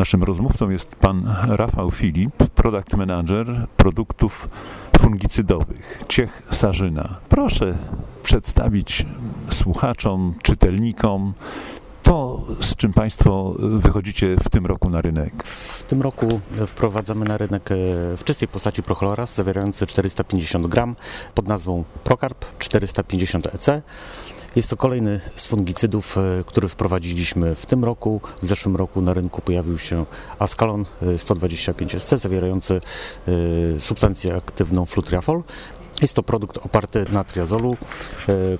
Naszym rozmówcą jest pan Rafał Filip, product manager produktów fungicydowych Ciech Sarzyna. Proszę przedstawić słuchaczom, czytelnikom to, z czym Państwo wychodzicie w tym roku na rynek. W tym roku wprowadzamy na rynek e, w czystej postaci prochloras zawierający 450 gram pod nazwą Procarb 450 EC. Jest to kolejny z fungicydów, e, który wprowadziliśmy w tym roku. W zeszłym roku na rynku pojawił się Ascalon 125SC zawierający e, substancję aktywną flutriafol. Jest to produkt oparty na triazolu,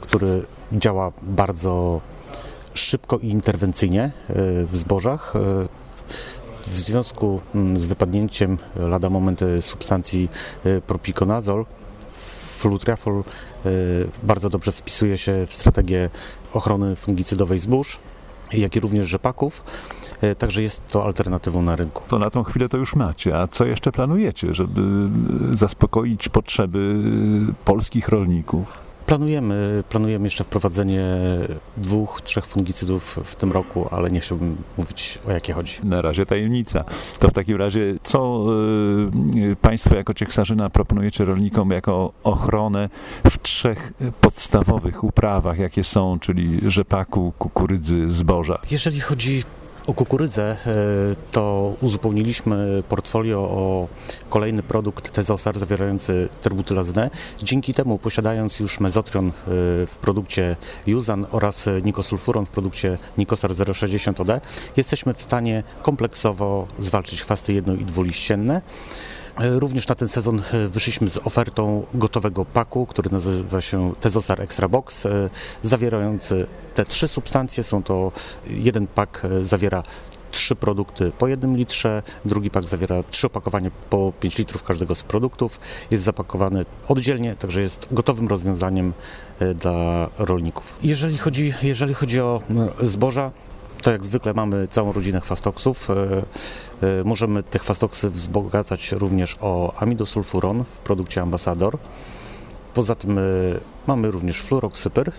który działa bardzo szybko i interwencyjnie w zbożach. W związku mm, z wypadnięciem lada moment substancji propiconazol, flutriafol bardzo dobrze wpisuje się w strategię ochrony fungicydowej zbóż jak i również rzepaków, także jest to alternatywą na rynku. To na tą chwilę to już macie, a co jeszcze planujecie, żeby zaspokoić potrzeby polskich rolników? Planujemy, planujemy jeszcze wprowadzenie dwóch, trzech fungicydów w tym roku, ale nie chciałbym mówić o jakie chodzi. Na razie tajemnica. To w takim razie, co y, Państwo jako Ciechsarzyna proponujecie rolnikom jako ochronę w trzech podstawowych uprawach, jakie są, czyli rzepaku, kukurydzy, zboża? Jeżeli chodzi o kukurydzę e, to uzupełniliśmy portfolio o kolejny produkt Tezosar zawierający terbutylazynę. Dzięki temu posiadając już mezotrion e, w produkcie Juzan oraz nikosulfuron w produkcie Nikosar 060OD jesteśmy w stanie kompleksowo zwalczyć chwasty jedno- i dwuliścienne. E, również na ten sezon e, wyszliśmy z ofertą gotowego paku, który nazywa się Tezosar Extra Box, e, zawierający te trzy substancje. Są to jeden pak zawiera trzy produkty po jednym litrze, drugi pak zawiera trzy opakowania po 5 litrów każdego z produktów. Jest zapakowany oddzielnie, także jest gotowym rozwiązaniem dla rolników. Jeżeli chodzi, jeżeli chodzi o zboża, to jak zwykle mamy całą rodzinę chwastoksów. E, e, możemy te chwastoksy wzbogacać również o amidosulfuron w produkcie Ambassador. Poza tym e, mamy również fluoroksypyr,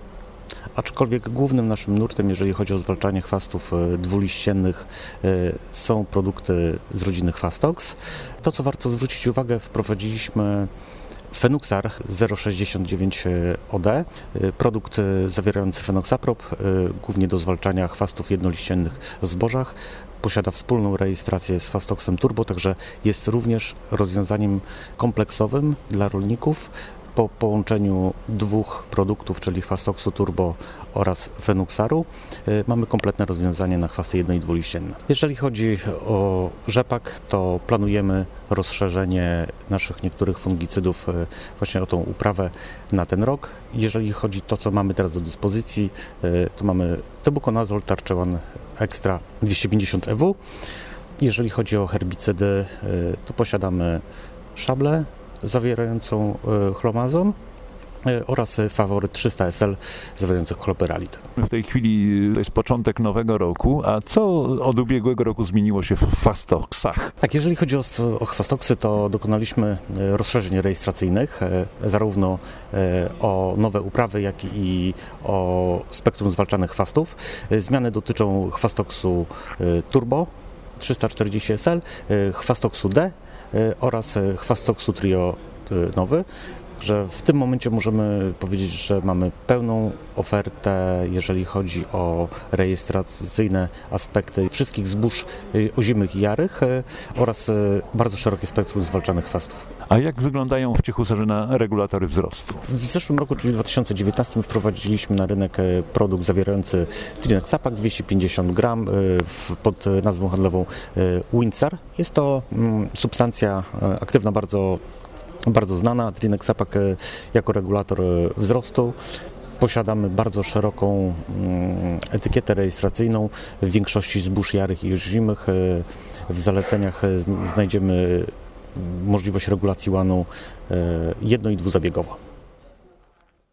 aczkolwiek głównym naszym nurtem, jeżeli chodzi o zwalczanie chwastów dwuliściennych, są produkty z rodziny chwastoks. To, co warto zwrócić uwagę, wprowadziliśmy Fenuxar 069 OD, produkt zawierający fenoxaprop, e, głównie do zwalczania chwastów jednoliściennych w zbożach. Posiada wspólną rejestrację z Fastoxem Turbo, także jest również rozwiązaniem kompleksowym dla rolników po połączeniu dwóch produktów, czyli Fastoxu Turbo oraz Fenuxaru, y, mamy kompletne rozwiązanie na chwasty jedno- i dwuliścienne. Jeżeli chodzi o rzepak, to planujemy rozszerzenie naszych niektórych fungicydów y, właśnie o tą uprawę na ten rok. Jeżeli chodzi o to, co mamy teraz do dyspozycji, y, to mamy tebukonazol Tarczewan Extra 250 EW. Jeżeli chodzi o herbicydy, to posiadamy szable zawierającą e, chlomazon e, oraz faworyt 300 SL zawierający chloperalit. W tej chwili to jest początek nowego roku, a co od ubiegłego roku zmieniło się w fastoksach? Tak, jeżeli chodzi o, o chwastoksy, to dokonaliśmy e, rozszerzeń rejestracyjnych, zarówno o nowe uprawy, jak i o spektrum zwalczanych chwastów. Zmiany dotyczą chwastoksu Turbo 340 SL, chwastoksu D oraz y, Chwastoksu Trio y, nowy że w tym momencie możemy powiedzieć, że mamy pełną ofertę, jeżeli chodzi o rejestracyjne aspekty wszystkich zbóż ozimych i jarych oraz bardzo szerokie spektrum zwalczanych chwastów. A jak wyglądają w Ciechusarzyna regulatory wzrostu? W zeszłym roku, czyli w 2019 wprowadziliśmy na rynek produkt zawierający Trinex Sapak 250 gram pod nazwą handlową Windsor. Jest to mm, substancja aktywna bardzo bardzo znana, Trinexapak jako regulator e, wzrostu. Posiadamy bardzo szeroką mm, etykietę rejestracyjną w większości zbóż jarych i zimych. E, w zaleceniach e, znajdziemy możliwość regulacji łanu jedno- i dwuzabiegowo.